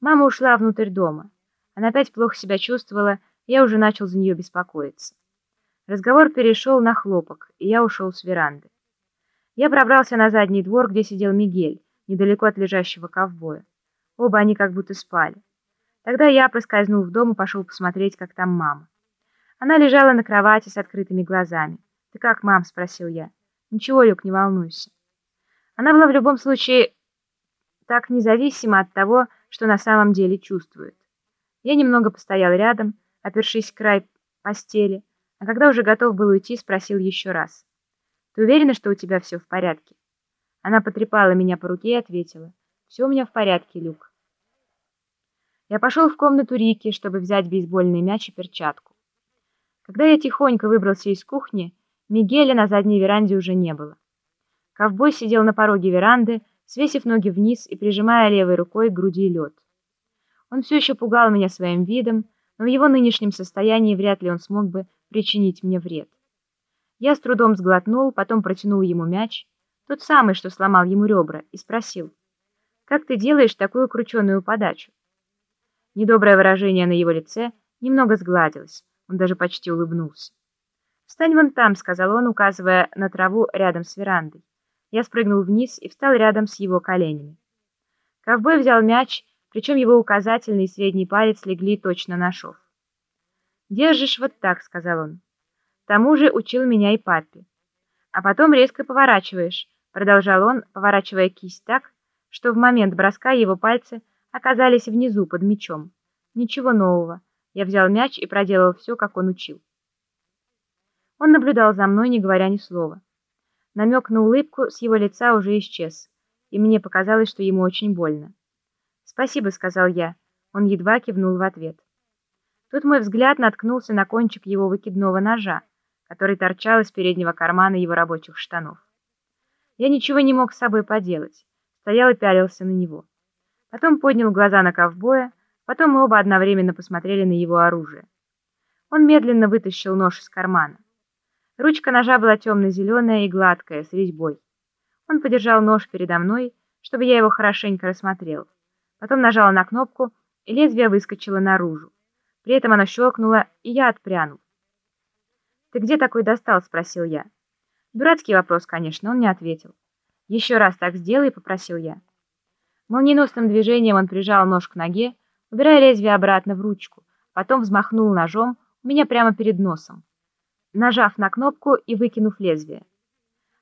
Мама ушла внутрь дома. Она опять плохо себя чувствовала, я уже начал за нее беспокоиться. Разговор перешел на хлопок, и я ушел с веранды. Я пробрался на задний двор, где сидел Мигель, недалеко от лежащего ковбоя. Оба они как будто спали. Тогда я проскользнул в дом и пошел посмотреть, как там мама. Она лежала на кровати с открытыми глазами. «Ты как, мам?» — спросил я. «Ничего, Люк, не волнуйся». Она была в любом случае так независима от того, что на самом деле чувствует. Я немного постоял рядом, опершись край постели, а когда уже готов был уйти, спросил еще раз. «Ты уверена, что у тебя все в порядке?» Она потрепала меня по руке и ответила. «Все у меня в порядке, Люк». Я пошел в комнату Рики, чтобы взять бейсбольный мяч и перчатку. Когда я тихонько выбрался из кухни, Мигеля на задней веранде уже не было. Ковбой сидел на пороге веранды, свесив ноги вниз и прижимая левой рукой к груди лед. Он все еще пугал меня своим видом, но в его нынешнем состоянии вряд ли он смог бы причинить мне вред. Я с трудом сглотнул, потом протянул ему мяч, тот самый, что сломал ему ребра, и спросил, «Как ты делаешь такую крученую подачу?» Недоброе выражение на его лице немного сгладилось, он даже почти улыбнулся. «Встань вон там», — сказал он, указывая на траву рядом с верандой. Я спрыгнул вниз и встал рядом с его коленями. Ковбой взял мяч, причем его указательный и средний палец легли точно на шов. «Держишь вот так», — сказал он. «Тому же учил меня и папе. А потом резко поворачиваешь», — продолжал он, поворачивая кисть так, что в момент броска его пальцы оказались внизу под мячом. Ничего нового. Я взял мяч и проделал все, как он учил. Он наблюдал за мной, не говоря ни слова. Намек на улыбку с его лица уже исчез, и мне показалось, что ему очень больно. «Спасибо», — сказал я. Он едва кивнул в ответ. Тут мой взгляд наткнулся на кончик его выкидного ножа, который торчал из переднего кармана его рабочих штанов. Я ничего не мог с собой поделать, стоял и пялился на него. Потом поднял глаза на ковбоя, потом мы оба одновременно посмотрели на его оружие. Он медленно вытащил нож из кармана. Ручка ножа была темно-зеленая и гладкая, с резьбой. Он подержал нож передо мной, чтобы я его хорошенько рассмотрел. Потом нажал на кнопку, и лезвие выскочило наружу. При этом оно щелкнуло, и я отпрянул. «Ты где такой достал?» — спросил я. Дурацкий вопрос, конечно, он не ответил. «Еще раз так сделай», — попросил я. Молниеносным движением он прижал нож к ноге, убирая лезвие обратно в ручку, потом взмахнул ножом у меня прямо перед носом нажав на кнопку и выкинув лезвие.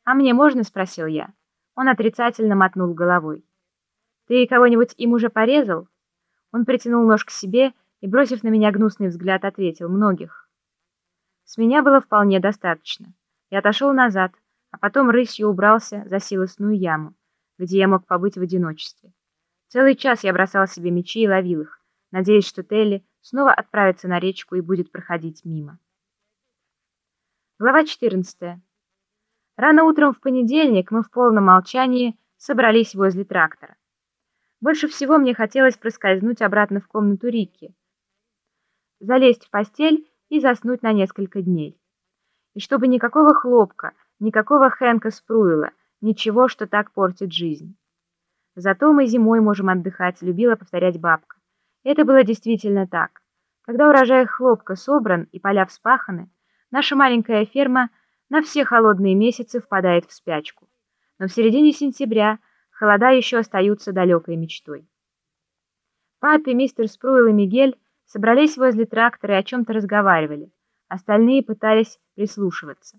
«А мне можно?» — спросил я. Он отрицательно мотнул головой. «Ты кого-нибудь им уже порезал?» Он притянул нож к себе и, бросив на меня гнусный взгляд, ответил «многих». С меня было вполне достаточно. Я отошел назад, а потом рысью убрался за силосную яму, где я мог побыть в одиночестве. Целый час я бросал себе мечи и ловил их, надеясь, что Телли снова отправится на речку и будет проходить мимо. Глава 14. Рано утром в понедельник мы в полном молчании собрались возле трактора. Больше всего мне хотелось проскользнуть обратно в комнату Рикки, залезть в постель и заснуть на несколько дней. И чтобы никакого хлопка, никакого Хэнка Спруила, ничего, что так портит жизнь. Зато мы зимой можем отдыхать, любила повторять бабка. это было действительно так. Когда урожай хлопка собран и поля вспаханы, Наша маленькая ферма на все холодные месяцы впадает в спячку. Но в середине сентября холода еще остаются далекой мечтой. Папе, мистер Спруил и Мигель собрались возле трактора и о чем-то разговаривали. Остальные пытались прислушиваться.